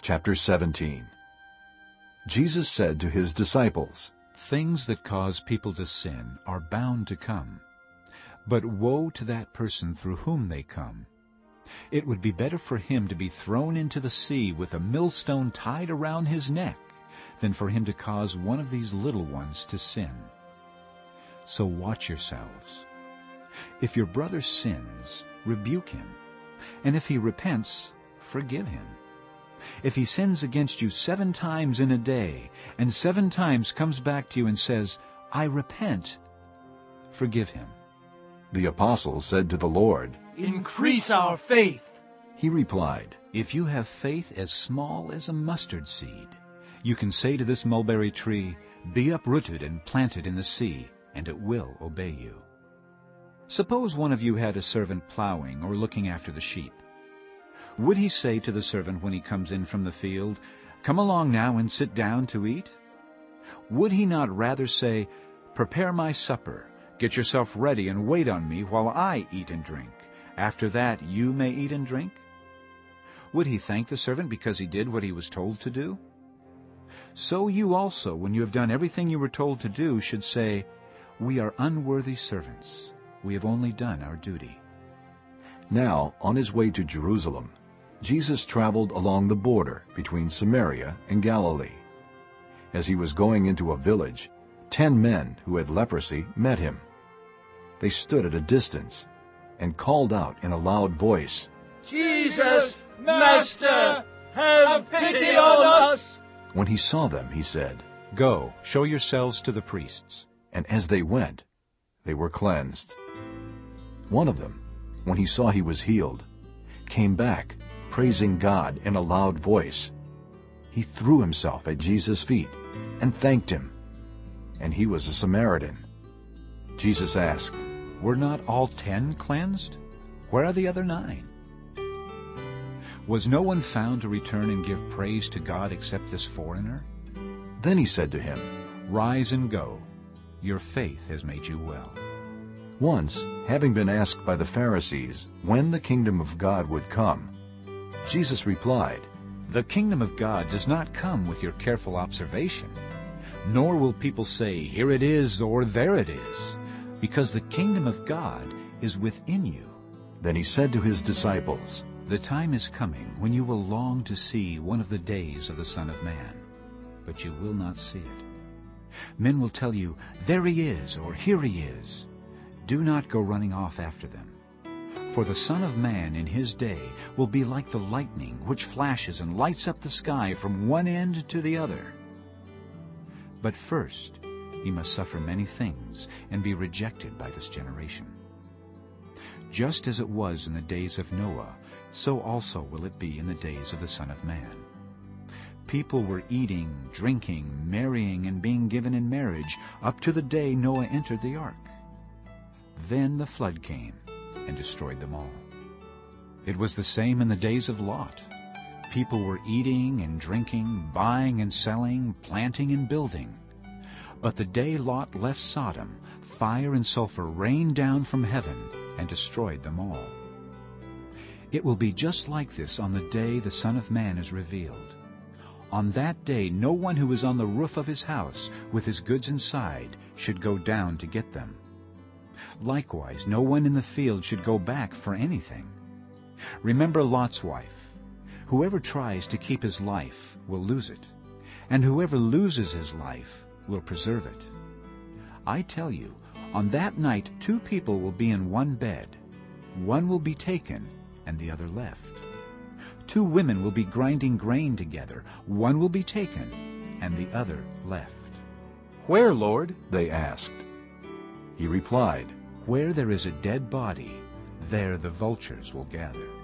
Chapter 17 Jesus said to his disciples, Things that cause people to sin are bound to come. But woe to that person through whom they come. It would be better for him to be thrown into the sea with a millstone tied around his neck than for him to cause one of these little ones to sin. So watch yourselves. If your brother sins, rebuke him, and if he repents, forgive him. If he sins against you seven times in a day, and seven times comes back to you and says, I repent, forgive him. The apostles said to the Lord, Increase our faith. He replied, If you have faith as small as a mustard seed, you can say to this mulberry tree, Be uprooted and planted in the sea, and it will obey you. Suppose one of you had a servant plowing or looking after the sheep. Would he say to the servant when he comes in from the field, Come along now and sit down to eat? Would he not rather say, Prepare my supper, get yourself ready and wait on me while I eat and drink. After that you may eat and drink? Would he thank the servant because he did what he was told to do? So you also, when you have done everything you were told to do, should say, We are unworthy servants. We have only done our duty. Now, on his way to Jerusalem, Jesus traveled along the border between Samaria and Galilee. As he was going into a village, ten men who had leprosy met him. They stood at a distance and called out in a loud voice, Jesus, Master, have pity on us. When he saw them, he said, Go, show yourselves to the priests. and as they went, they were cleansed. One of them, when he saw he was healed, came back, praising God in a loud voice. He threw himself at Jesus' feet and thanked him. And he was a Samaritan. Jesus asked, Were not all ten cleansed? Where are the other nine? Was no one found to return and give praise to God except this foreigner? Then he said to him, Rise and go. Your faith has made you well. Once, having been asked by the Pharisees when the kingdom of God would come, Jesus replied, The kingdom of God does not come with your careful observation, nor will people say, Here it is or there it is, because the kingdom of God is within you. Then he said to his disciples, The time is coming when you will long to see one of the days of the Son of Man, but you will not see it. Men will tell you, There he is, or Here he is. Do not go running off after them. For the Son of Man in his day will be like the lightning which flashes and lights up the sky from one end to the other. But first he must suffer many things and be rejected by this generation. Just as it was in the days of Noah, so also will it be in the days of the Son of Man. People were eating, drinking, marrying, and being given in marriage up to the day Noah entered the ark. Then the flood came and destroyed them all. It was the same in the days of Lot. People were eating and drinking, buying and selling, planting and building. But the day Lot left Sodom, fire and sulfur rained down from heaven and destroyed them all. It will be just like this on the day the Son of Man is revealed. On that day no one who is on the roof of his house with his goods inside should go down to get them. Likewise, no one in the field should go back for anything. Remember Lot's wife. Whoever tries to keep his life will lose it, and whoever loses his life will preserve it. I tell you, on that night two people will be in one bed. One will be taken and the other left. Two women will be grinding grain together. One will be taken and the other left. Where, Lord? They asked. He replied, Where there is a dead body, there the vultures will gather.